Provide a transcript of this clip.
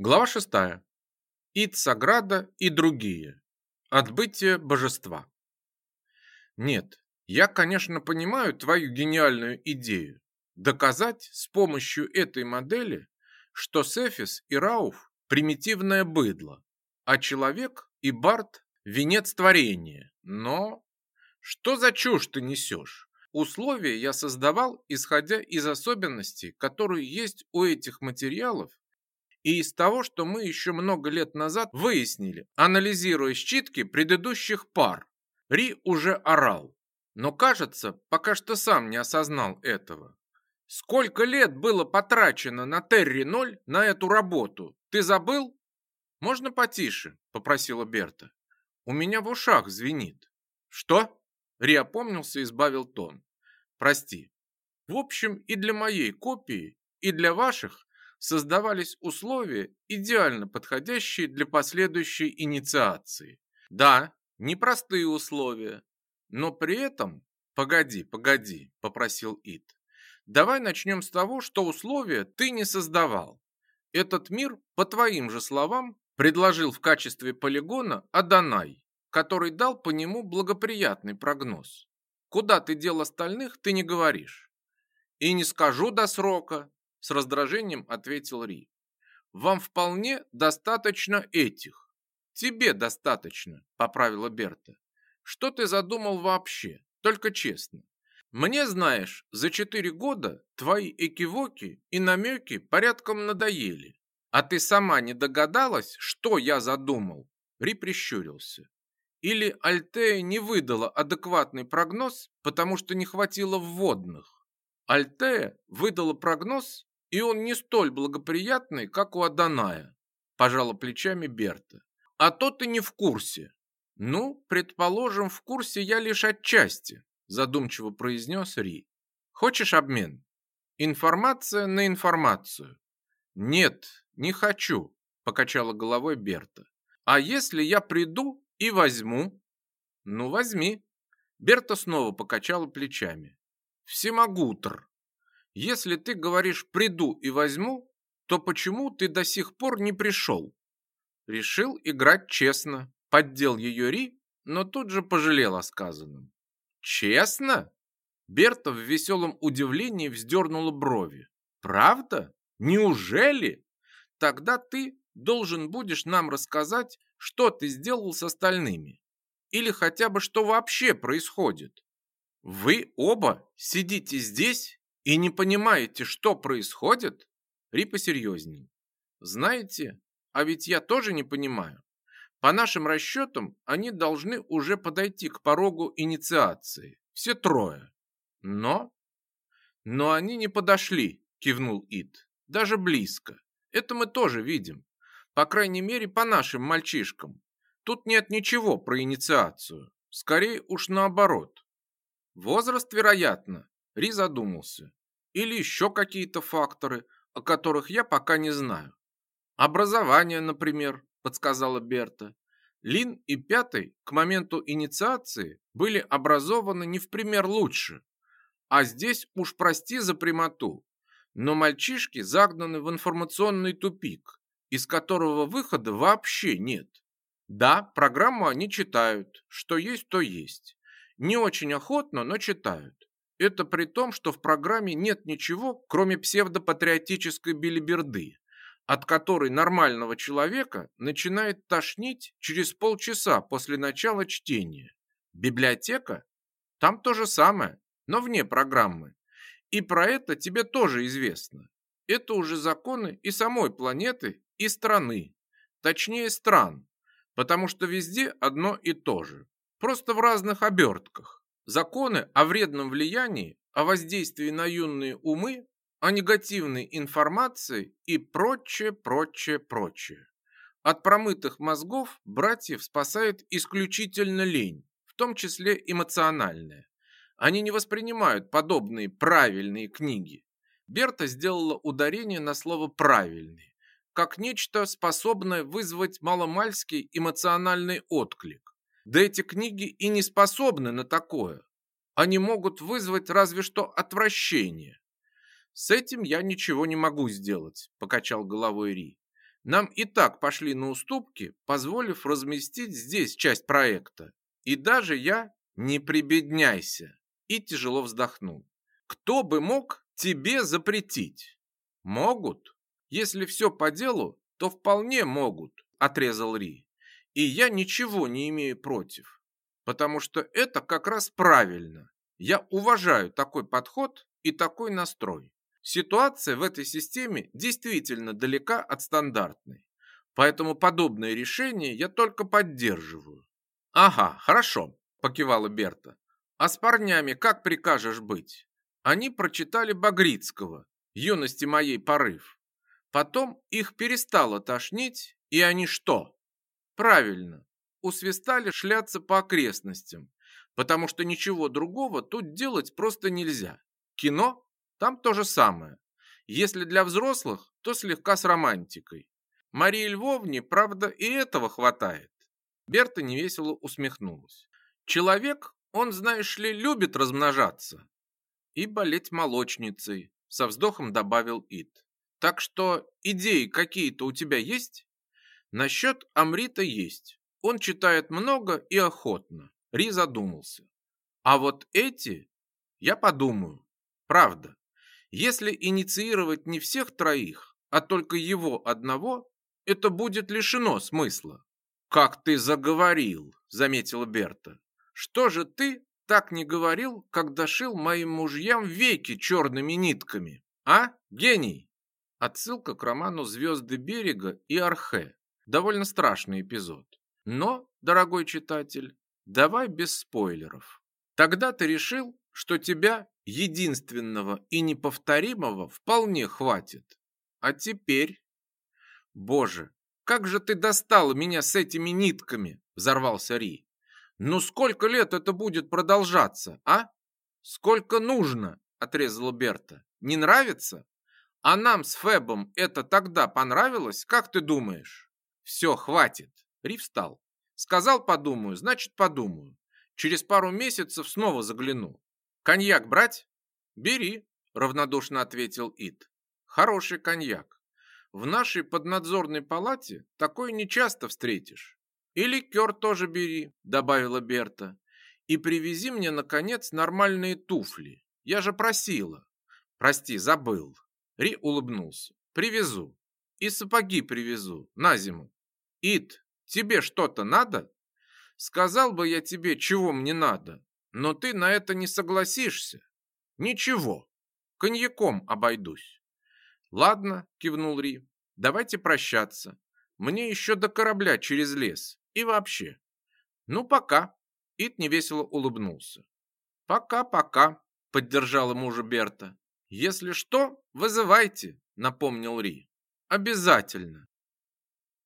Глава 6. Ид Саграда и другие. Отбытие божества. Нет, я, конечно, понимаю твою гениальную идею. Доказать с помощью этой модели, что Сефис и Рауф – примитивное быдло, а человек и Барт – венец творения. Но что за чушь ты несешь? Условия я создавал, исходя из особенностей, которые есть у этих материалов и из того, что мы еще много лет назад выяснили, анализируя считки предыдущих пар. Ри уже орал, но, кажется, пока что сам не осознал этого. Сколько лет было потрачено на Терри-0 на эту работу? Ты забыл? Можно потише, попросила Берта. У меня в ушах звенит. Что? Ри опомнился и сбавил тон. Прости. В общем, и для моей копии, и для ваших создавались условия, идеально подходящие для последующей инициации. Да, непростые условия, но при этом... Погоди, погоди, попросил Ит. Давай начнем с того, что условия ты не создавал. Этот мир, по твоим же словам, предложил в качестве полигона Аданай, который дал по нему благоприятный прогноз. Куда ты дел остальных, ты не говоришь. И не скажу до срока, с раздражением ответил Ри. Вам вполне достаточно этих. Тебе достаточно, поправила Берта. Что ты задумал вообще? Только честно. Мне, знаешь, за четыре года твои экивоки и намеки порядком надоели. А ты сама не догадалась, что я задумал? Ри прищурился. Или Альтея не выдала адекватный прогноз, потому что не хватило вводных? Альтея выдала прогноз, и он не столь благоприятный, как у Аданая, пожала плечами Берта. А то ты не в курсе. Ну, предположим, в курсе я лишь отчасти, задумчиво произнес Ри. Хочешь обмен? Информация на информацию. Нет, не хочу, покачала головой Берта. А если я приду и возьму? Ну, возьми. Берта снова покачала плечами. Всемогутр. Если ты говоришь «приду и возьму», то почему ты до сих пор не пришел? Решил играть честно, поддел ее Ри, но тут же пожалел о сказанном. Честно? Берта в веселом удивлении вздернула брови. Правда? Неужели? Тогда ты должен будешь нам рассказать, что ты сделал с остальными. Или хотя бы что вообще происходит. Вы оба сидите здесь и не понимаете, что происходит? Ри посерьезней. Знаете, а ведь я тоже не понимаю. По нашим расчетам, они должны уже подойти к порогу инициации. Все трое. Но... Но они не подошли, кивнул Ит. Даже близко. Это мы тоже видим. По крайней мере, по нашим мальчишкам. Тут нет ничего про инициацию. Скорее уж наоборот. Возраст, вероятно. Ри задумался или еще какие-то факторы, о которых я пока не знаю. Образование, например, подсказала Берта. Лин и Пятый к моменту инициации были образованы не в пример лучше. А здесь уж прости за прямоту, но мальчишки загнаны в информационный тупик, из которого выхода вообще нет. Да, программу они читают, что есть, то есть. Не очень охотно, но читают. Это при том, что в программе нет ничего, кроме псевдопатриотической билиберды, от которой нормального человека начинает тошнить через полчаса после начала чтения. Библиотека? Там то же самое, но вне программы. И про это тебе тоже известно. Это уже законы и самой планеты, и страны. Точнее, стран. Потому что везде одно и то же. Просто в разных обертках. Законы о вредном влиянии, о воздействии на юные умы, о негативной информации и прочее, прочее, прочее. От промытых мозгов братьев спасает исключительно лень, в том числе эмоциональная. Они не воспринимают подобные правильные книги. Берта сделала ударение на слово «правильный», как нечто, способное вызвать маломальский эмоциональный отклик. Да эти книги и не способны на такое. Они могут вызвать разве что отвращение. С этим я ничего не могу сделать, покачал головой Ри. Нам и так пошли на уступки, позволив разместить здесь часть проекта. И даже я не прибедняйся. И тяжело вздохнул. Кто бы мог тебе запретить? Могут. Если все по делу, то вполне могут, отрезал Ри. И я ничего не имею против, потому что это как раз правильно. Я уважаю такой подход и такой настрой. Ситуация в этой системе действительно далека от стандартной. Поэтому подобное решение я только поддерживаю. Ага, хорошо, покивала Берта. А с парнями как прикажешь быть? Они прочитали Багрицкого, юности моей порыв. Потом их перестало тошнить, и они что? Правильно, усвистали шляться по окрестностям, потому что ничего другого тут делать просто нельзя. Кино? Там то же самое. Если для взрослых, то слегка с романтикой. Марии Львовне, правда, и этого хватает. Берта невесело усмехнулась. Человек, он, знаешь ли, любит размножаться. И болеть молочницей, со вздохом добавил Ит. Так что идеи какие-то у тебя есть? Насчет Амрита есть. Он читает много и охотно. Ри задумался. А вот эти, я подумаю. Правда. Если инициировать не всех троих, а только его одного, это будет лишено смысла. Как ты заговорил, заметила Берта. Что же ты так не говорил, когда шил моим мужьям веки черными нитками? А, гений? Отсылка к роману «Звезды берега» и «Архе». Довольно страшный эпизод. Но, дорогой читатель, давай без спойлеров. Тогда ты решил, что тебя, единственного и неповторимого, вполне хватит. А теперь... Боже, как же ты достал меня с этими нитками, взорвался Ри. Ну сколько лет это будет продолжаться, а? Сколько нужно, отрезала Берта. Не нравится? А нам с Фебом это тогда понравилось, как ты думаешь? Все, хватит. Ри встал. Сказал подумаю, значит подумаю. Через пару месяцев снова загляну. Коньяк брать? Бери, равнодушно ответил Ит. Хороший коньяк. В нашей поднадзорной палате такой не часто встретишь. И ликер тоже бери, добавила Берта. И привези мне, наконец, нормальные туфли. Я же просила. Прости, забыл. Ри улыбнулся. Привезу. И сапоги привезу на зиму. Ит, тебе что-то надо? Сказал бы я тебе, чего мне надо, но ты на это не согласишься. Ничего, коньяком обойдусь. Ладно, кивнул Ри, давайте прощаться. Мне еще до корабля через лес. И вообще. Ну, пока. Ит невесело улыбнулся. Пока-пока, поддержала мужа Берта. Если что, вызывайте, напомнил Ри. Обязательно.